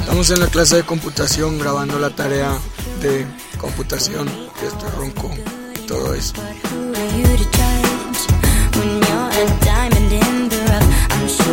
Estamos en la clase de computación grabando la tarea de computación, que estoy ronco. Todo eso.